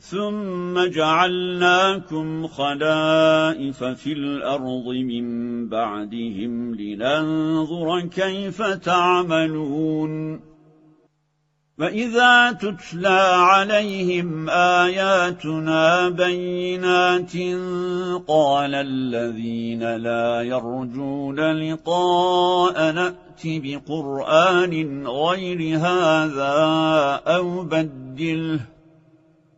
ثم جعلناكم خلائف في الأرض من بعدهم لننظر كيف تعملون. وَإِذَا تُتْلَى عَلَيْهِمْ آيَاتُنَا بَيِّنَاتٍ قَالَ الَّذِينَ لَا يَرْجُونَ لِقَاءَ نَأْتِ بِقُرْآنٍ غَيْرِ هَذَا أَوْ بَدِّلْهُ.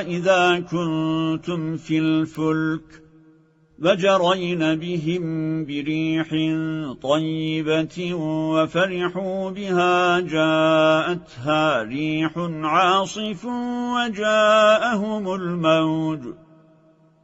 إذا كنتم في الفلك وجرين بهم بريح طيبة وفرحوا بها جاءتها ريح عاصف وجاءهم الموج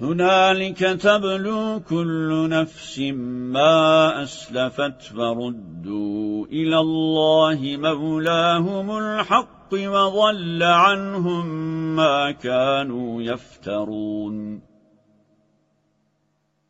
هنالك تبلو كل نفس ما أسلفت وردوا إلى الله مولاهم الحق وضل عنهم ما كانوا يفترون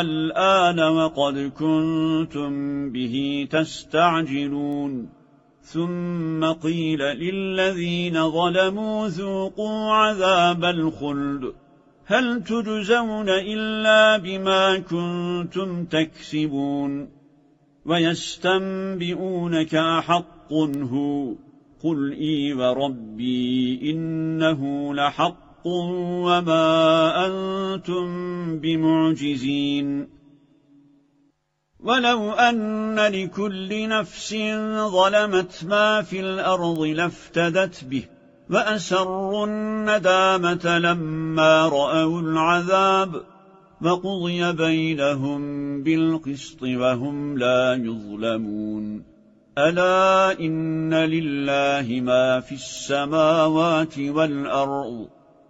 الآن وقد كنتم به تستعجلون. ثم قيل للذين ظلموا ذوقوا عذاب الخلد. هل تجزون إلا بما كنتم تكسبون؟ ويستنبئونك أحق هو. قل إي وربي إنه لحق. وما أنتم بمعجزين. ولو أن لكل نفس ظلمت ما في الأرض لافتدت به وأسروا الندامة لما رأوا العذاب وقضي بينهم بالقسط وهم لا يظلمون. ألا إن لله ما في السماوات والأرض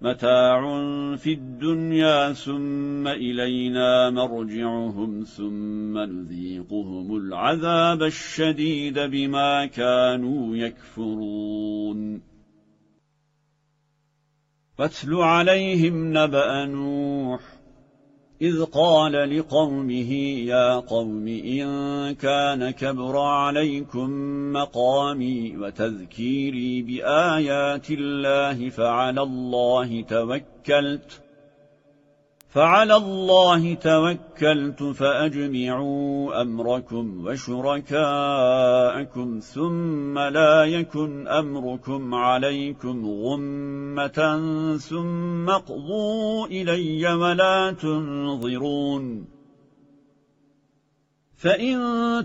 متاع في الدنيا ثم إلينا مرجعهم ثم نذيقهم العذاب الشديد بما كانوا يكفرون. فاتل عليهم نبأ نوح إذ قال لقومه يا قوم إن كان كبر عليكم مقامي وتذكيري بآيات الله فعلى الله توكلت. فعلى الله توكلت فأجمعوا أمركم وشركاءكم ثم لا يكن أمركم عليكم غمة ثم اقضوا إلي ولا تنظرون. فإن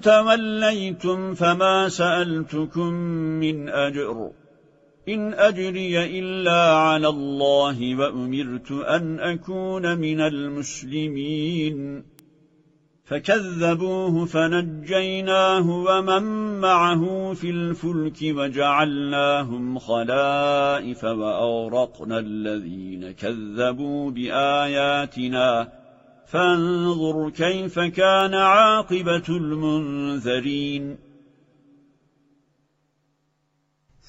توليتم فما سألتكم من أجر. إن أجري إلا على الله وأمرت أن أكون من المسلمين. فكذبوه فنجيناه ومن معه في الفلك وجعلناهم خلائف وأورقنا الذين كذبوا بآياتنا. فانظر كيف كان عاقبة المنذرين.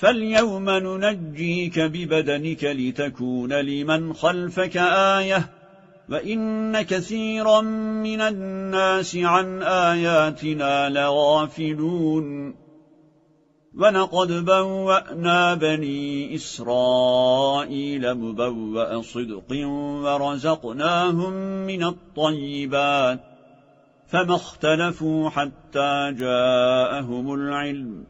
فاليوم ننجيك ببدنك لتكون لمن خلفك آية وإن كثيرا من الناس عن آياتنا لغافلون ولقد بوأنا بني إسرائيل مبوأ صدق ورزقناهم من الطيبات فما اختلفوا حتى جاءهم العلم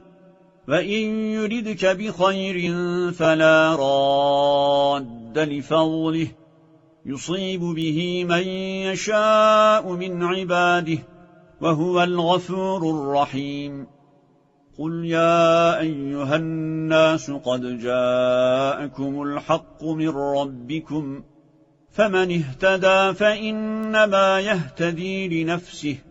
وَإِن يُرِدْكَ بِخَيْرٍ فَلَا رَادَّ لِفَضْلِهِ يُصِيبُ بِهِ مَن يَشَاءُ مِنْ عِبَادِهِ وَهُوَ الْغَفُورُ الرَّحِيمُ. قُلْ يَا أَيُّهَا النَّاسُ قَدْ جَاءَكُمُ الْحَقُّ مِنْ رَبِّكُمْ فَمَنِ اهْتَدَى فَإِنَّمَا يَهْتَدِي لِنَفْسِهِ.